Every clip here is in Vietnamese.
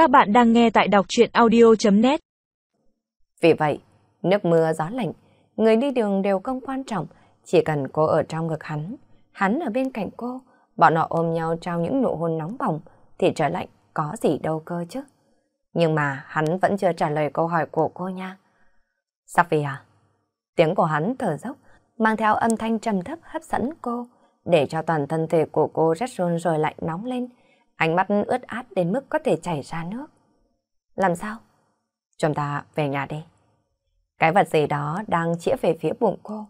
Các bạn đang nghe tại đọc chuyện audio.net Vì vậy, nước mưa gió lạnh, người đi đường đều không quan trọng, chỉ cần cô ở trong ngực hắn, hắn ở bên cạnh cô, bọn họ ôm nhau trao những nụ hôn nóng bỏng, thì trở lạnh có gì đâu cơ chứ. Nhưng mà hắn vẫn chưa trả lời câu hỏi của cô nha. Sắc vì à? Tiếng của hắn thở dốc, mang theo âm thanh trầm thấp hấp dẫn cô, để cho toàn thân thể của cô rét run rồi lạnh nóng lên. Ánh mắt ướt át đến mức có thể chảy ra nước. Làm sao? Chúng ta về nhà đi. Cái vật gì đó đang chĩa về phía bụng cô,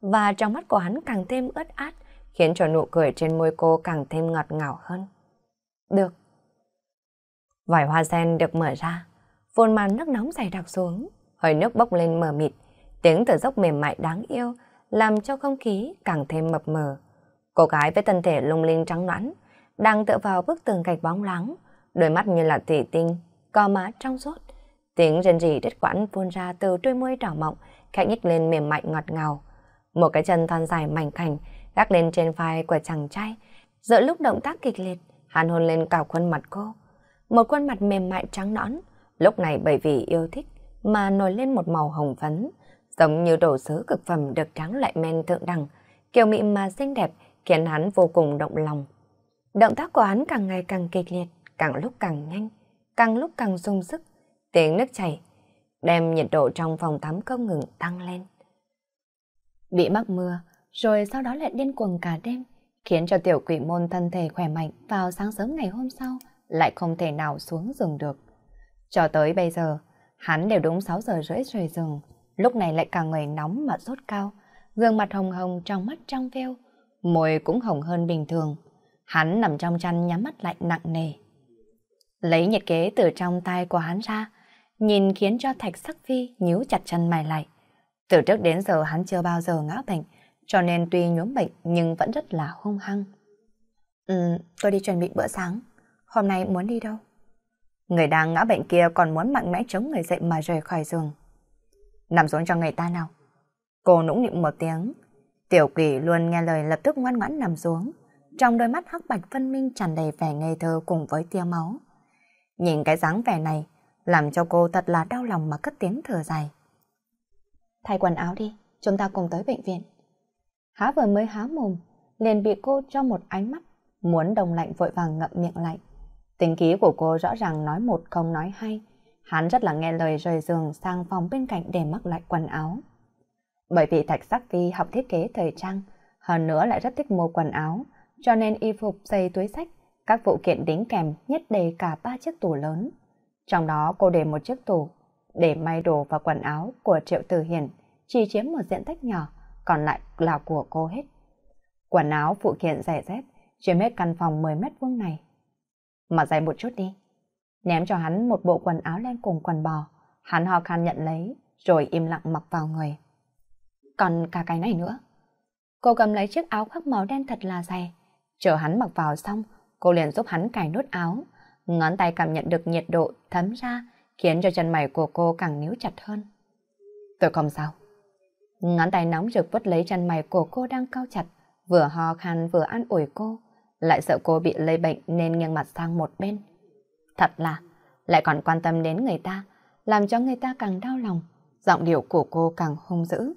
và trong mắt của hắn càng thêm ướt át, khiến cho nụ cười trên môi cô càng thêm ngọt ngào hơn. Được. Vòi hoa sen được mở ra, phun màn nước nóng dày đặc xuống, hơi nước bốc lên mờ mịt, tiếng thở dốc mềm mại đáng yêu, làm cho không khí càng thêm mập mờ. Cô gái với thân thể lung linh trắng nõn, đang tựa vào bức tường gạch bóng láng, đôi mắt như là thủy tinh, co má trong suốt. Tiếng rên rỉ đứt quãng phun ra từ đôi môi đỏ mọng, khẽ nhích lên mềm mại ngọt ngào. Một cái chân thon dài mảnh khảnh gác lên trên vai của chàng trai. Giữa lúc động tác kịch liệt, hắn hôn lên cả khuôn mặt cô. Một khuôn mặt mềm mại trắng nõn, lúc này bởi vì yêu thích mà nổi lên một màu hồng phấn, giống như đồ sứ cực phẩm được trắng lại men thượng đẳng, kiều mị mà xinh đẹp, khiến hắn vô cùng động lòng. Động tác của hắn càng ngày càng kịch liệt, càng lúc càng nhanh, càng lúc càng sung sức, tiếng nước chảy, đem nhiệt độ trong phòng tắm không ngừng tăng lên. Bị mắc mưa, rồi sau đó lại điên cuồng cả đêm, khiến cho tiểu quỷ môn thân thể khỏe mạnh vào sáng sớm ngày hôm sau lại không thể nào xuống giường được. Cho tới bây giờ, hắn đều đúng 6 giờ rưỡi rời giường, lúc này lại cả người nóng mà sốt cao, gương mặt hồng hồng trong mắt trong veo, môi cũng hồng hơn bình thường. Hắn nằm trong chăn nhắm mắt lại nặng nề. Lấy nhiệt kế từ trong tay của hắn ra, nhìn khiến cho Thạch Sắc Phi nhíu chặt chân mày lại. Từ trước đến giờ hắn chưa bao giờ ngã bệnh, cho nên tuy nhuốm bệnh nhưng vẫn rất là hung hăng. Ừ, tôi đi chuẩn bị bữa sáng. Hôm nay muốn đi đâu? Người đang ngã bệnh kia còn muốn mạnh mẽ chống người dậy mà rời khỏi giường. Nằm xuống cho người ta nào. Cô nũng nịu một tiếng. Tiểu quỷ luôn nghe lời lập tức ngoan ngoãn nằm xuống. Trong đôi mắt hắc bạch phân minh tràn đầy vẻ ngây thơ cùng với tia máu. Nhìn cái dáng vẻ này, làm cho cô thật là đau lòng mà cất tiếng thở dài. Thay quần áo đi, chúng ta cùng tới bệnh viện. Há vừa mới há mồm, liền bị cô cho một ánh mắt, muốn đồng lạnh vội vàng ngậm miệng lại. Tính ký của cô rõ ràng nói một không nói hai, hắn rất là nghe lời rời giường sang phòng bên cạnh để mắc lại quần áo. Bởi vì Thạch Sắc Vi học thiết kế thời trang, hơn nữa lại rất thích mua quần áo, cho nên y phục, giày, túi sách, các phụ kiện đính kèm nhất đầy cả ba chiếc tủ lớn. Trong đó cô để một chiếc tủ để may đồ và quần áo của Triệu Tử Hiền, chỉ chiếm một diện tích nhỏ, còn lại là của cô hết. Quần áo, phụ kiện, giày dép chiếm hết căn phòng 10 mét vuông này. mở dày một chút đi. Ném cho hắn một bộ quần áo len cùng quần bò. Hắn ho khan nhận lấy, rồi im lặng mặc vào người. Còn cả cái này nữa. Cô cầm lấy chiếc áo khoác màu đen thật là dày. Chờ hắn mặc vào xong, cô liền giúp hắn cài nút áo. Ngón tay cảm nhận được nhiệt độ thấm ra, khiến cho chân mày của cô càng níu chặt hơn. Tôi không sao. Ngón tay nóng rực vứt lấy chân mày của cô đang cao chặt, vừa ho khan vừa an ủi cô, lại sợ cô bị lây bệnh nên nghiêng mặt sang một bên. Thật là, lại còn quan tâm đến người ta, làm cho người ta càng đau lòng, giọng điệu của cô càng hung dữ.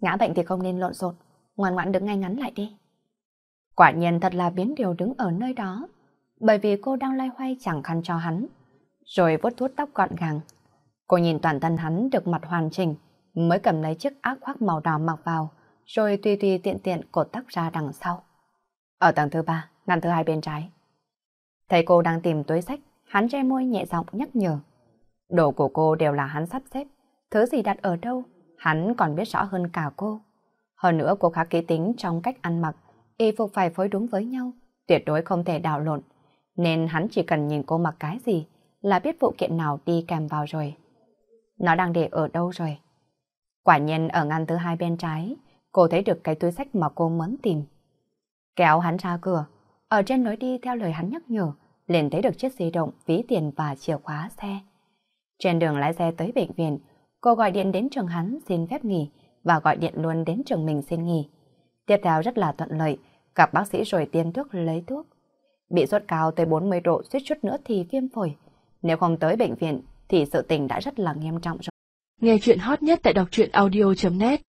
Ngã bệnh thì không nên lộn xộn, ngoan ngoãn đứng ngay ngắn lại đi. Quả nhiên thật là biến điều đứng ở nơi đó, bởi vì cô đang loay hoay chẳng khăn cho hắn, rồi vuốt vuốt tóc gọn gàng. Cô nhìn toàn thân hắn được mặt hoàn chỉnh, mới cầm lấy chiếc áo khoác màu đỏ mặc vào, rồi tùy tùy tiện tiện cột tóc ra đằng sau. Ở tầng thứ ba, ngăn thứ hai bên trái. Thấy cô đang tìm túi sách, hắn che môi nhẹ giọng nhắc nhở. Đồ của cô đều là hắn sắp xếp, thứ gì đặt ở đâu, hắn còn biết rõ hơn cả cô. Hơn nữa cô khá kỹ tính trong cách ăn mặc, y phục phải phối đúng với nhau, tuyệt đối không thể đảo lộn. Nên hắn chỉ cần nhìn cô mặc cái gì là biết phụ kiện nào đi kèm vào rồi. Nó đang để ở đâu rồi? Quả nhiên ở ngăn thứ hai bên trái, cô thấy được cái túi sách mà cô muốn tìm. Kéo hắn ra cửa, ở trên lối đi theo lời hắn nhắc nhở, liền thấy được chiếc di động, ví tiền và chìa khóa xe. Trên đường lái xe tới bệnh viện, cô gọi điện đến trường hắn xin phép nghỉ và gọi điện luôn đến trường mình xin nghỉ. Tiếp theo rất là thuận lợi, gặp bác sĩ rồi tiêm thuốc lấy thuốc. Bị sốt cao tới 40 độ, suýt chút nữa thì viêm phổi. Nếu không tới bệnh viện thì sự tình đã rất là nghiêm trọng rồi. Nghe chuyện hot nhất tại đọc truyện audio.net